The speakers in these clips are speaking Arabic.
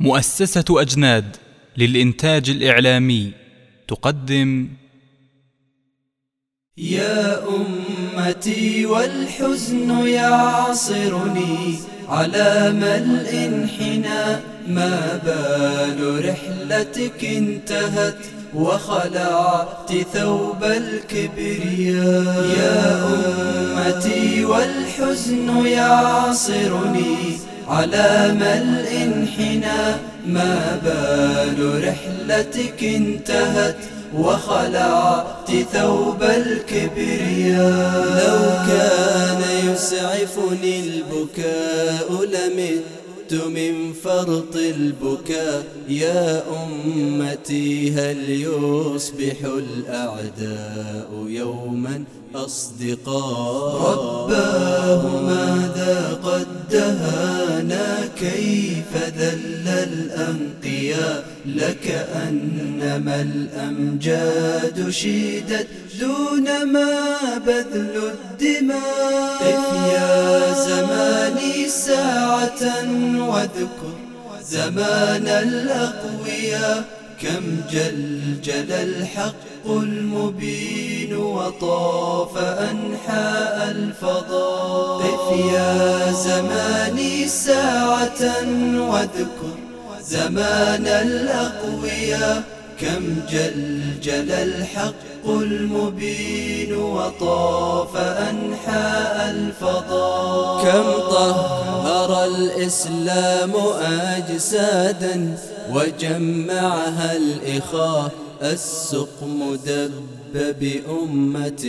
مؤسسة أجناد للإنتاج الإعلامي تقدم. يا أمتي والحزن يعصرني على ملء انحنى ما بال رحلتك انتهت وخلعت ثوب الكبرياء يا أمتي والحزن يعصرني على ملء انحنى ما بال رحلتك انتهت وخلعت ثوب الكبرياء. لو كان يسعفني البكاء لمت من فرط البكاء. يا أمتي هل يصبح الأعداء يوما أصدقاء. رباه ماذا قد دهانا كيف ذل الأنقياء لكأنما الأمجاد شيدت دون ما بذل الدماء. قف يا زماني ساعة واذكر زمان الأقوياء كم جلجل الحق المبين. وطاف أنحاء الفضاء قف يا زماني ساعة واذكر زمان الأقوياء. كم جلجل الحق المبين وطاف أنحاء الفضاء كم طهر الإسلام أجسادا وجمعها الإخاء. السقم دب بأمة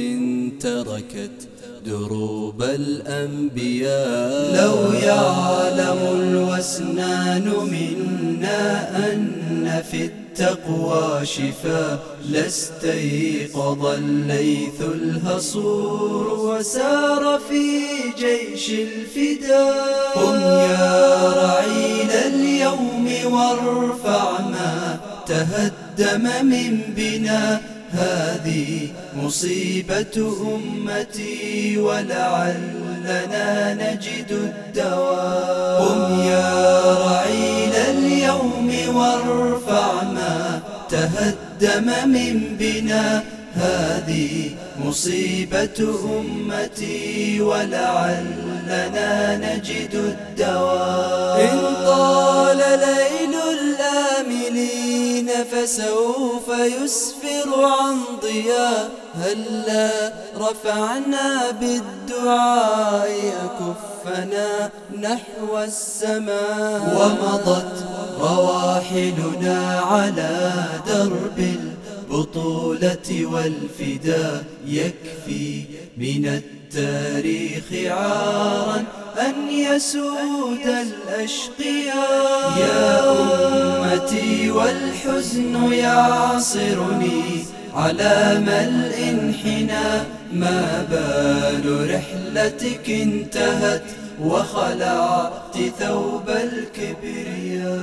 تركت دروب الأنبياء. لو يعلم الوسنان منا أن في التقوى شفاء لاستيقظ الليث الهصور وسار في جيش الفداء. قم يا رعيل اليوم وارفع ما تهدم من بنا هذه مصيبة أمتي ولعلنا نجد الدواء قم يا رعيل اليوم وارفع ما تهدم من بنا هذه مصيبة أمتي ولعلنا نجد الدواء فسوف يسفر عن ضياء. هلا رفعنا بالدعاء كفنا نحو السماء. ومضت رواحلنا على درب البطولة والفداء. يكفي من التاريخ عارا أن يسود الأشقياء. يا أمتي والحزن يعصرني على ملء انحنى ما بال رحلتك انتهت وخلعت ثوب الكبرياء.